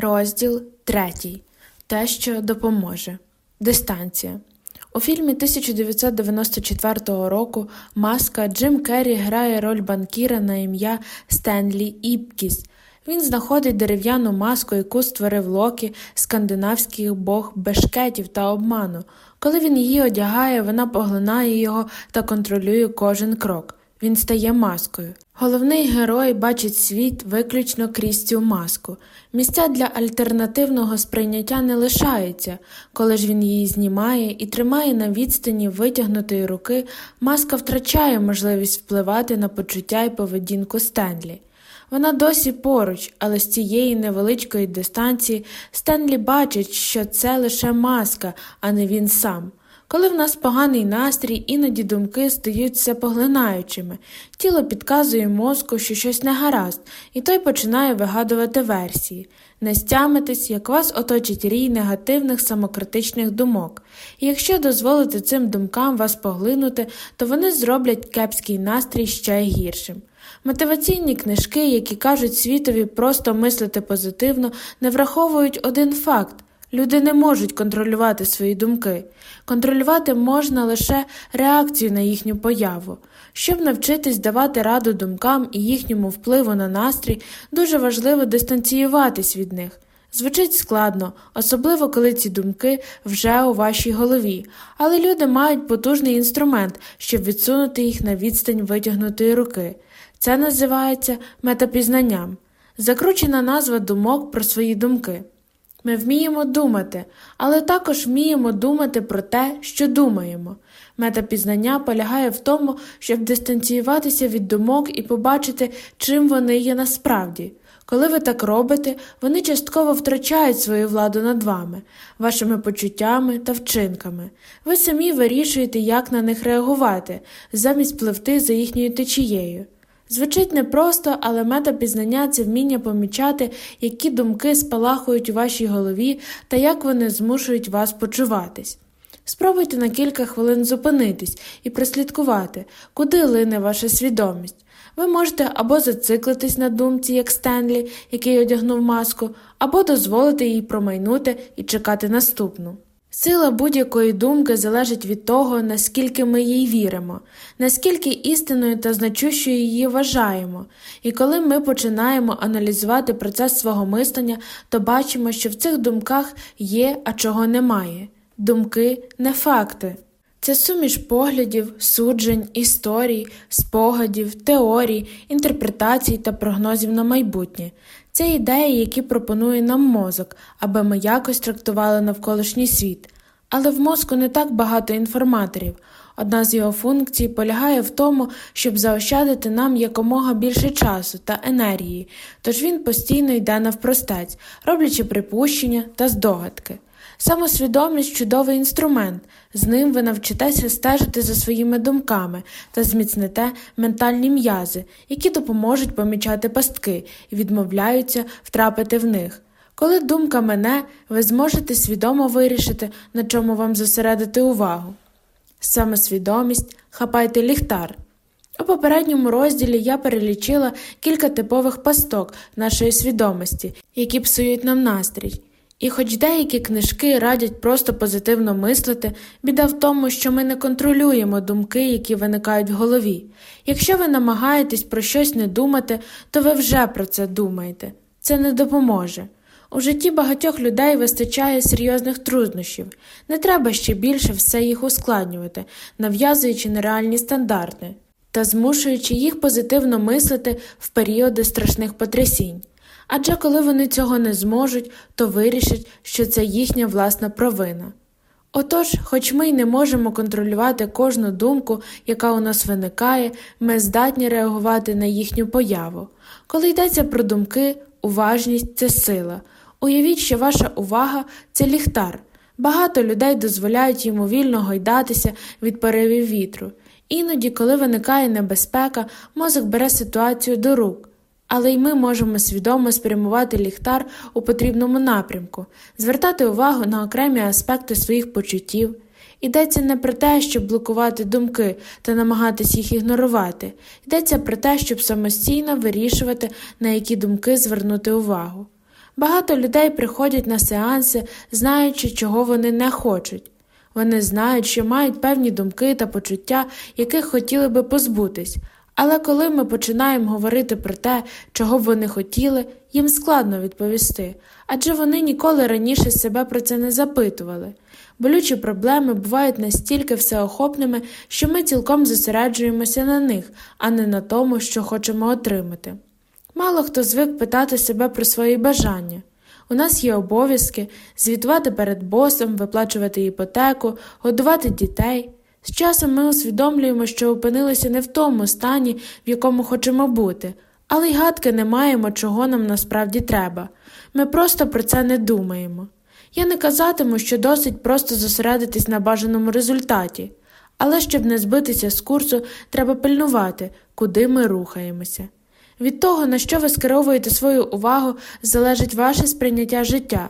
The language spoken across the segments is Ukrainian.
Розділ третій. Те, що допоможе. Дистанція. У фільмі 1994 року Маска Джим Керрі грає роль банкіра на ім'я Стенлі Іпкіс. Він знаходить дерев'яну маску, яку створив Локі, скандинавський бог бешкетів та обману. Коли він її одягає, вона поглинає його та контролює кожен крок. Він стає маскою. Головний герой бачить світ виключно крізь цю маску. Місця для альтернативного сприйняття не лишаються. Коли ж він її знімає і тримає на відстані витягнутої руки, маска втрачає можливість впливати на почуття і поведінку Стенлі. Вона досі поруч, але з цієї невеличкої дистанції Стенлі бачить, що це лише маска, а не він сам. Коли в нас поганий настрій, іноді думки стають все поглинаючими, тіло підказує мозку, що щось не гаразд, і той починає вигадувати версії. Не стямитись, як вас оточить рій негативних самокритичних думок, і якщо дозволити цим думкам вас поглинути, то вони зроблять кепський настрій ще гіршим. Мотиваційні книжки, які кажуть світові просто мислити позитивно, не враховують один факт. Люди не можуть контролювати свої думки. Контролювати можна лише реакцію на їхню появу. Щоб навчитись давати раду думкам і їхньому впливу на настрій, дуже важливо дистанціюватись від них. Звучить складно, особливо коли ці думки вже у вашій голові, але люди мають потужний інструмент, щоб відсунути їх на відстань витягнутої руки. Це називається метапізнанням, закручена назва думок про свої думки. Ми вміємо думати, але також вміємо думати про те, що думаємо. Метапізнання полягає в тому, щоб дистанціюватися від думок і побачити, чим вони є насправді. Коли ви так робите, вони частково втрачають свою владу над вами, вашими почуттями та вчинками. Ви самі вирішуєте, як на них реагувати, замість пливти за їхньою течією. Звучить непросто, але метапізнання це вміння помічати, які думки спалахують у вашій голові та як вони змушують вас почуватись. Спробуйте на кілька хвилин зупинитись і прослідкувати, куди лине ваша свідомість. Ви можете або зациклитись на думці, як Стенлі, який одягнув маску, або дозволити їй промайнути і чекати наступну. Сила будь-якої думки залежить від того, наскільки ми їй віримо, наскільки істинною та значущою її вважаємо, і коли ми починаємо аналізувати процес свого мислення, то бачимо, що в цих думках є, а чого немає. Думки не факти. Це суміш поглядів, суджень, історій, спогадів, теорій, інтерпретацій та прогнозів на майбутнє. Це ідеї, які пропонує нам мозок, аби ми якось трактували навколишній світ. Але в мозку не так багато інформаторів. Одна з його функцій полягає в тому, щоб заощадити нам якомога більше часу та енергії, тож він постійно йде навпростець, роблячи припущення та здогадки. Самосвідомість чудовий інструмент, з ним ви навчитеся стежити за своїми думками та зміцните ментальні м'язи, які допоможуть помічати пастки і відмовляються втрапити в них. Коли думка мене, ви зможете свідомо вирішити, на чому вам зосередити увагу. Самосвідомість хапайте ліхтар. У попередньому розділі я перелічила кілька типових пасток нашої свідомості, які псують нам настрій. І хоч деякі книжки радять просто позитивно мислити, біда в тому, що ми не контролюємо думки, які виникають в голові. Якщо ви намагаєтесь про щось не думати, то ви вже про це думаєте. Це не допоможе. У житті багатьох людей вистачає серйозних труднощів, не треба ще більше все їх ускладнювати, нав'язуючи нереальні стандарти та змушуючи їх позитивно мислити в періоди страшних потрясінь. Адже коли вони цього не зможуть, то вирішать, що це їхня власна провина. Отож, хоч ми й не можемо контролювати кожну думку, яка у нас виникає, ми здатні реагувати на їхню появу. Коли йдеться про думки, уважність це сила. Уявіть, що ваша увага це ліхтар. Багато людей дозволяють йому вільно гойдатися від поривів вітру. Іноді, коли виникає небезпека, мозок бере ситуацію до рук. Але й ми можемо свідомо спрямувати ліхтар у потрібному напрямку, звертати увагу на окремі аспекти своїх почуттів. Йдеться не про те, щоб блокувати думки та намагатись їх ігнорувати, йдеться про те, щоб самостійно вирішувати, на які думки звернути увагу. Багато людей приходять на сеанси, знаючи, чого вони не хочуть. Вони знають, що мають певні думки та почуття, яких хотіли би позбутись, але коли ми починаємо говорити про те, чого б вони хотіли, їм складно відповісти, адже вони ніколи раніше себе про це не запитували. Болючі проблеми бувають настільки всеохопними, що ми цілком зосереджуємося на них, а не на тому, що хочемо отримати. Мало хто звик питати себе про свої бажання. У нас є обов'язки звітувати перед босом, виплачувати іпотеку, годувати дітей. З часом ми усвідомлюємо, що опинилися не в тому стані, в якому хочемо бути, але й гадки не маємо, чого нам насправді треба. Ми просто про це не думаємо. Я не казатиму, що досить просто зосередитись на бажаному результаті, але щоб не збитися з курсу, треба пильнувати, куди ми рухаємося. Від того, на що ви скеровуєте свою увагу, залежить ваше сприйняття життя.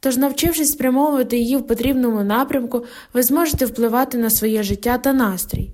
Тож, навчившись спрямовувати її в потрібному напрямку, ви зможете впливати на своє життя та настрій.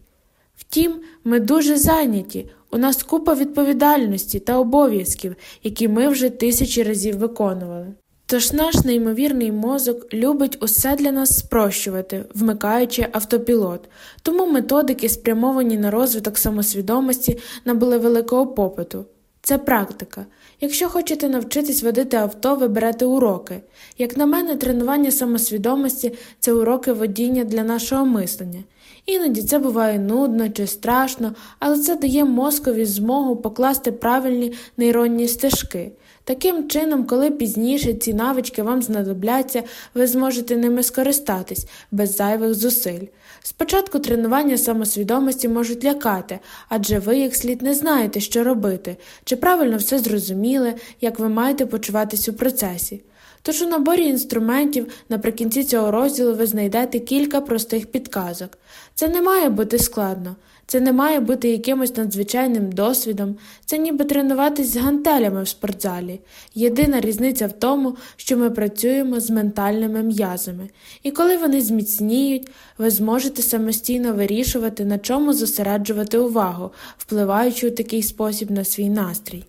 Втім, ми дуже зайняті, у нас купа відповідальності та обов'язків, які ми вже тисячі разів виконували. Тож наш неймовірний мозок любить усе для нас спрощувати, вмикаючи автопілот, тому методики, спрямовані на розвиток самосвідомості, набули великого попиту. Це практика. Якщо хочете навчитись водити авто, ви берете уроки. Як на мене, тренування самосвідомості це уроки водіння для нашого мислення. Іноді це буває нудно чи страшно, але це дає мозкові змогу покласти правильні нейронні стежки. Таким чином, коли пізніше ці навички вам знадобляться, ви зможете ними скористатись без зайвих зусиль. Спочатку тренування самосвідомості можуть лякати, адже ви як слід не знаєте, що робити, чи правильно все зрозуміли, як ви маєте почуватись у процесі. Тож у наборі інструментів наприкінці цього розділу ви знайдете кілька простих підказок. Це не має бути складно, це не має бути якимось надзвичайним досвідом, це ніби тренуватись з гантелями в спортзалі. Єдина різниця в тому, що ми працюємо з ментальними м'язами, і коли вони зміцніють, ви зможете самостійно вирішувати, на чому зосереджувати увагу, впливаючи у такий спосіб на свій настрій.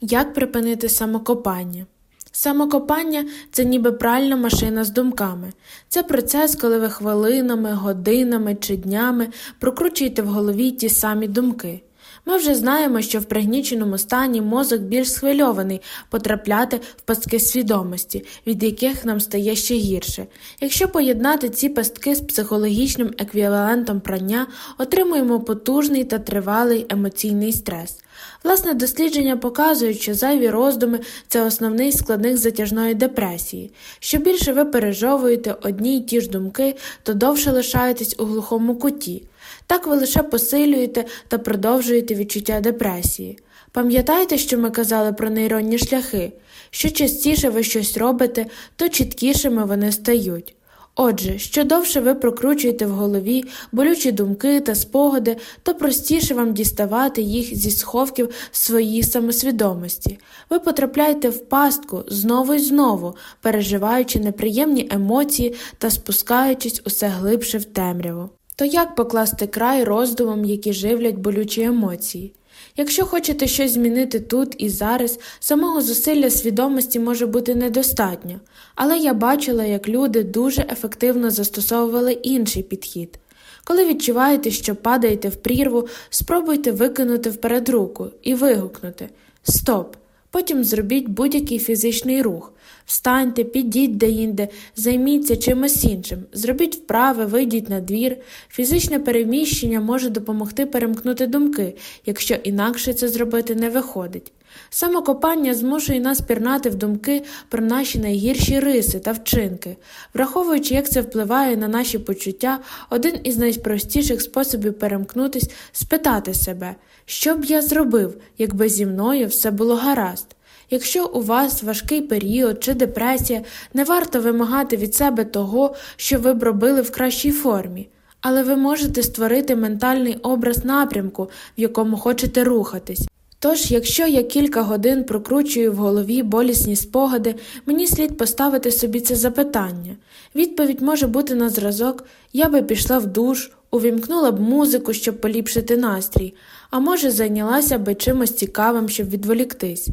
Як припинити самокопання? Самокопання це ніби пральна машина з думками. Це процес, коли ви хвилинами, годинами чи днями прокручуєте в голові ті самі думки. Ми вже знаємо, що в пригніченому стані мозок більш схвильований потрапляти в пастки свідомості, від яких нам стає ще гірше. Якщо поєднати ці пастки з психологічним еквівалентом прання, отримуємо потужний та тривалий емоційний стрес. Власне, дослідження показують, що зайві роздуми це основний складник затяжної депресії. Що більше ви пережовуєте одні й ті ж думки, то довше лишаєтесь у глухому куті. Так ви лише посилюєте та продовжуєте відчуття депресії. Пам'ятаєте, що ми казали про нейронні шляхи? Що частіше ви щось робите, то чіткішими вони стають. Отже, що довше ви прокручуєте в голові болючі думки та спогади, то простіше вам діставати їх зі сховків своїй самосвідомості. Ви потрапляєте в пастку знову і знову, переживаючи неприємні емоції та спускаючись усе глибше в темряву. То як покласти край роздумам, які живлять болючі емоції? Якщо хочете щось змінити тут і зараз, самого зусилля свідомості може бути недостатньо, але я бачила, як люди дуже ефективно застосовували інший підхід. Коли відчуваєте, що падаєте в прірву, спробуйте викинути вперед руку і вигукнути Стоп! Потім зробіть будь-який фізичний рух. Встаньте, підіть деінде, займіться чимось іншим, зробіть вправи, вийдіть на двір. Фізичне переміщення може допомогти перемкнути думки, якщо інакше це зробити не виходить. Самокопання змушує нас пірнати в думки про наші найгірші риси та вчинки. Враховуючи, як це впливає на наші почуття, один із найпростіших способів перемкнутись спитати себе, що б я зробив, якби зі мною все було гаразд. Якщо у вас важкий період чи депресія, не варто вимагати від себе того, що ви б робили в кращій формі, але ви можете створити ментальний образ напрямку, в якому хочете рухатись. Тож, якщо я кілька годин прокручую в голові болісні спогади, мені слід поставити собі це запитання. Відповідь може бути на зразок я би пішла в душ, увімкнула б музику, щоб поліпшити настрій, а може, зайнялася би чимось цікавим, щоб відволіктись.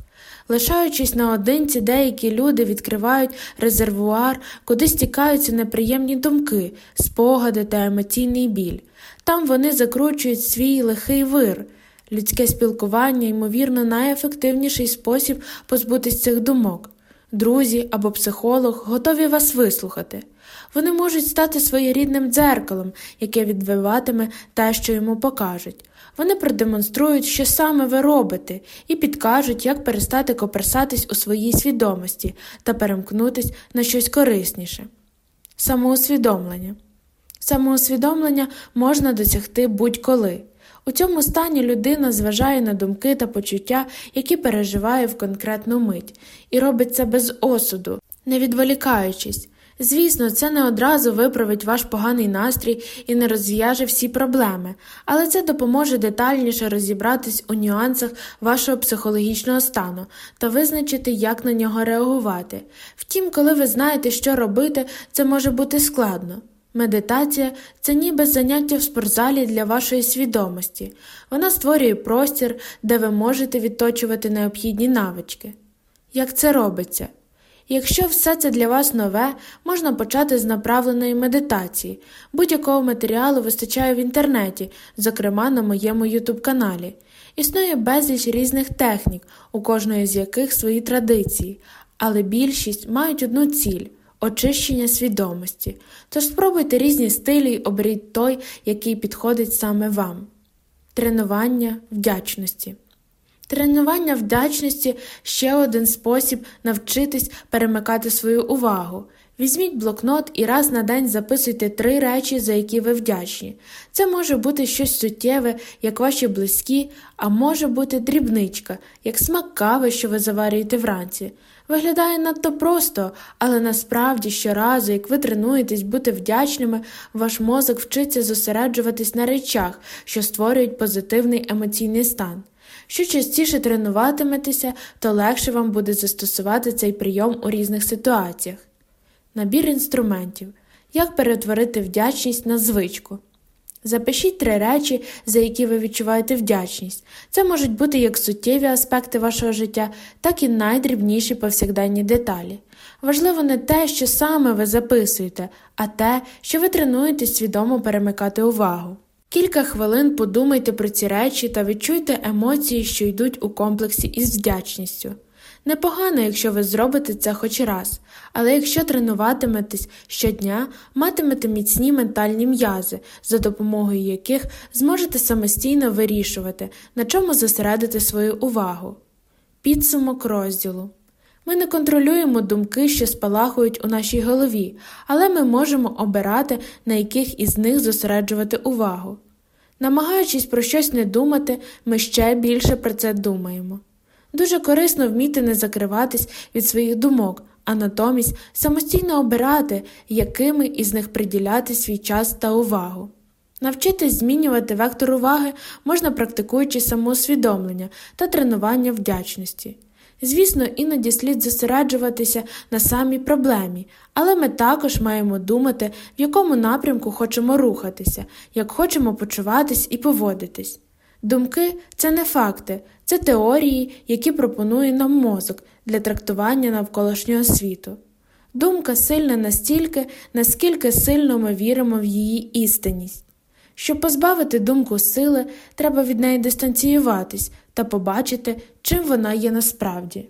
Лишаючись наодинці, деякі люди відкривають резервуар, куди стікаються неприємні думки, спогади та емоційний біль. Там вони закручують свій лихий вир. Людське спілкування, ймовірно, найефективніший спосіб позбутись цих думок. Друзі або психолог готові вас вислухати. Вони можуть стати своєрідним дзеркалом, яке відбиватиме те, що йому покажуть. Вони продемонструють, що саме ви робите, і підкажуть, як перестати коперсатись у своїй свідомості та перемкнутись на щось корисніше. Самоусвідомлення. Самоусвідомлення можна досягти будь-коли. У цьому стані людина зважає на думки та почуття, які переживає в конкретну мить, і робить це без осуду, не відволікаючись. Звісно, це не одразу виправить ваш поганий настрій і не розв'яже всі проблеми, але це допоможе детальніше розібратись у нюансах вашого психологічного стану та визначити, як на нього реагувати. Втім, коли ви знаєте, що робити, це може бути складно. Медитація це ніби заняття в спортзалі для вашої свідомості. Вона створює простір, де ви можете відточувати необхідні навички. Як це робиться? Якщо все це для вас нове, можна почати з направленої медитації. Будь-якого матеріалу вистачає в інтернеті, зокрема на моєму ютуб каналі. Існує безліч різних технік, у кожної з яких свої традиції, але більшість мають одну ціль очищення свідомості. Тож спробуйте різні стилі і оберіть той, який підходить саме вам. Тренування вдячності. Тренування вдячності ще один спосіб навчитись перемикати свою увагу. Візьміть блокнот і раз на день записуйте три речі, за які ви вдячні. Це може бути щось суттєве, як ваші близькі, а може бути дрібничка, як смак кави, що ви заварюєте вранці. Виглядає надто просто, але насправді щоразу, як ви тренуєтесь бути вдячними, ваш мозок вчиться зосереджуватись на речах, що створюють позитивний емоційний стан. Що частіше тренуватиметеся, то легше вам буде застосувати цей прийом у різних ситуаціях. Набір інструментів. Як перетворити вдячність на звичку. Запишіть три речі, за які ви відчуваєте вдячність. Це можуть бути як суттєві аспекти вашого життя, так і найдрібніші повсякденні деталі. Важливо не те, що саме ви записуєте, а те, що ви тренуєтесь свідомо перемикати увагу. Кілька хвилин подумайте про ці речі та відчуйте емоції, що йдуть у комплексі із вдячністю. Непогано, якщо ви зробите це хоч раз, але якщо тренуватиметесь щодня, матимете міцні ментальні м'язи, за допомогою яких зможете самостійно вирішувати, на чому зосередити свою увагу. Підсумок розділу. Ми не контролюємо думки, що спалахують у нашій голові, але ми можемо обирати, на яких із них зосереджувати увагу. Намагаючись про щось не думати, ми ще більше про це думаємо. Дуже корисно вміти не закриватись від своїх думок, а натомість самостійно обирати, якими із них приділяти свій час та увагу. Навчитись змінювати вектор уваги можна практикуючи самоусвідомлення та тренування вдячності. Звісно, іноді слід зосереджуватися на самій проблемі, але ми також маємо думати, в якому напрямку хочемо рухатися, як хочемо почуватись і поводитись. Думки це не факти, це теорії, які пропонує нам мозок для трактування навколишнього світу. Думка сильна настільки, наскільки сильно ми віримо в її істинність. Щоб позбавити думку сили, треба від неї дистанціюватись та побачити, чим вона є насправді.